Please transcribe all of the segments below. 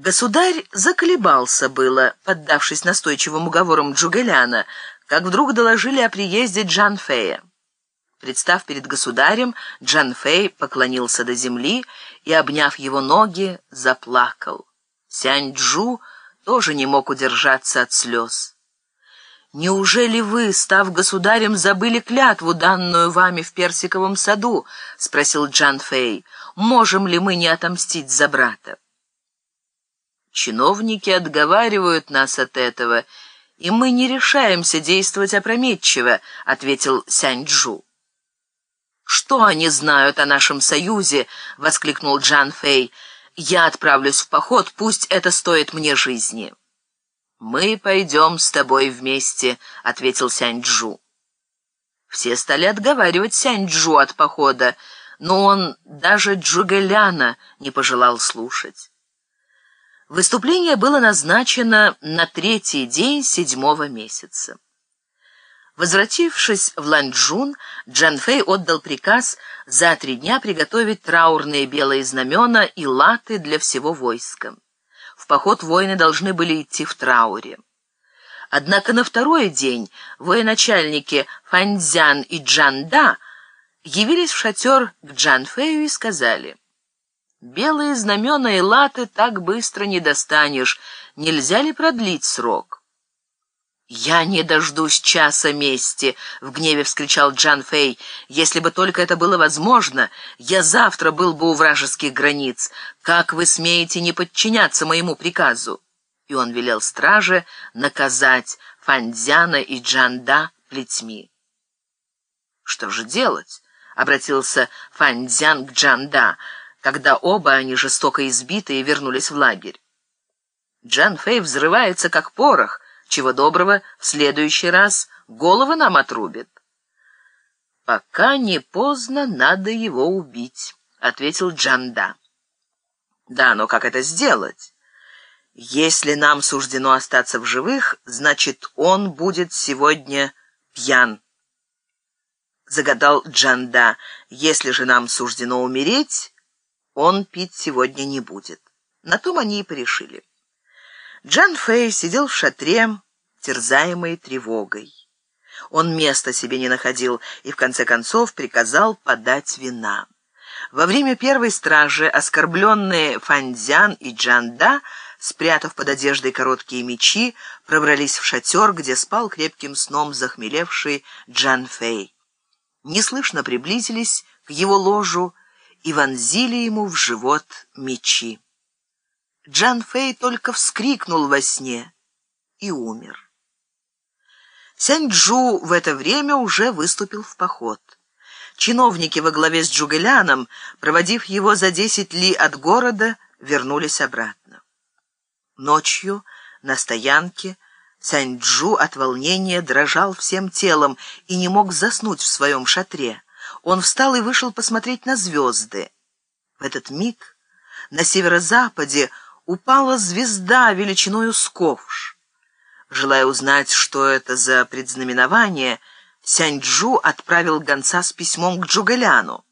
Государь заколебался было, поддавшись настойчивым уговорам Джугеляна, как вдруг доложили о приезде Джан Фея. Представ перед государем, Джан Фэй поклонился до земли и, обняв его ноги, заплакал. Сянь-Джу тоже не мог удержаться от слез. «Неужели вы, став государем, забыли клятву, данную вами в Персиковом саду?» — спросил Джан Фэй. «Можем ли мы не отомстить за брата?» Чиновники отговаривают нас от этого, и мы не решаемся действовать опрометчиво», — ответил Сянь-Джу. «Что они знают о нашем союзе?» — воскликнул Джан Фэй. «Я отправлюсь в поход, пусть это стоит мне жизни». «Мы пойдем с тобой вместе», — ответил Сянь-Джу. Все стали отговаривать Сянь-Джу от похода, но он даже Джугеляна не пожелал слушать. Выступление было назначено на третий день седьмого месяца. Возвратившись в Ланчжун, Джан Фэй отдал приказ за три дня приготовить траурные белые знамена и латы для всего войска. В поход воины должны были идти в трауре. Однако на второй день военачальники Фаньцзян и Джанда явились в шатер к Джан Фэю и сказали Белые знамена и латы так быстро не достанешь. Нельзя ли продлить срок? «Я не дождусь часа мести!» — в гневе вскричал Джан Фэй. «Если бы только это было возможно, я завтра был бы у вражеских границ. Как вы смеете не подчиняться моему приказу?» И он велел страже наказать Фанзяна и Джанда плетьми. «Что же делать?» — обратился Фанзян к Джанда — когда оба они жестоко избиты и вернулись в лагерь. Джан Фэй взрывается, как порох, чего доброго, в следующий раз головы нам отрубит. «Пока не поздно, надо его убить», — ответил Джанда. «Да, но как это сделать? Если нам суждено остаться в живых, значит, он будет сегодня пьян». Загадал Джанда, «Если же нам суждено умереть...» он пить сегодня не будет. На том они и порешили. Джан Фэй сидел в шатре, терзаемый тревогой. Он места себе не находил и в конце концов приказал подать вина. Во время первой стражи оскорбленные Фанзян и Джанда, спрятав под одеждой короткие мечи, пробрались в шатер, где спал крепким сном захмелевший Джан Фэй. Неслышно приблизились к его ложу и вонзили ему в живот мечи. Джан Фэй только вскрикнул во сне и умер. Сянь-Джу в это время уже выступил в поход. Чиновники во главе с Джугеляном, проводив его за десять ли от города, вернулись обратно. Ночью на стоянке Сянь-Джу от волнения дрожал всем телом и не мог заснуть в своем шатре. Он встал и вышел посмотреть на звезды. В этот миг на северо-западе упала звезда величиною с ковш. Желая узнать, что это за предзнаменование, Сяньчжу отправил гонца с письмом к Джугаляну.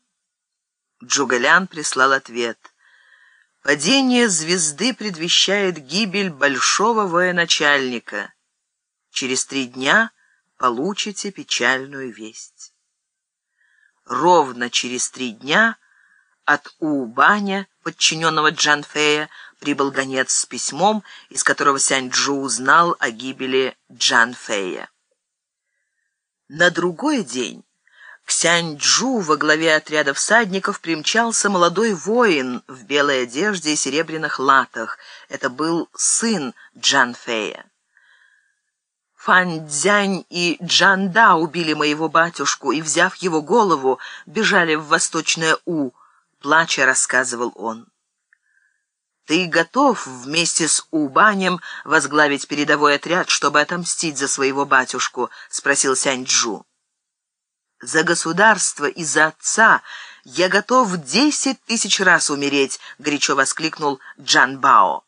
Джугалян прислал ответ. «Падение звезды предвещает гибель большого военачальника. Через три дня получите печальную весть» ровно через три дня от Уубаня, подчиненного Джанфея, прибыл гонец с письмом, из которого Сянь-Джу узнал о гибели Джанфея. На другой день к Сянь-Джу во главе отряда всадников примчался молодой воин в белой одежде и серебряных латах. Это был сын Джанфея. Фанцзянь и Джанда убили моего батюшку и, взяв его голову, бежали в восточное У, плача рассказывал он. «Ты готов вместе с Убанем возглавить передовой отряд, чтобы отомстить за своего батюшку?» — спросил Сянь-Джу. «За государство и за отца я готов десять тысяч раз умереть!» — горячо воскликнул Джан Бао.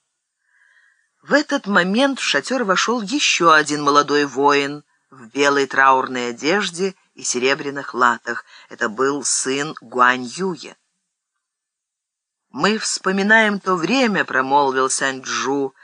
В этот момент в шатер вошел еще один молодой воин в белой траурной одежде и серебряных латах. Это был сын Гуань Юя. «Мы вспоминаем то время», — промолвил Сань-Джу,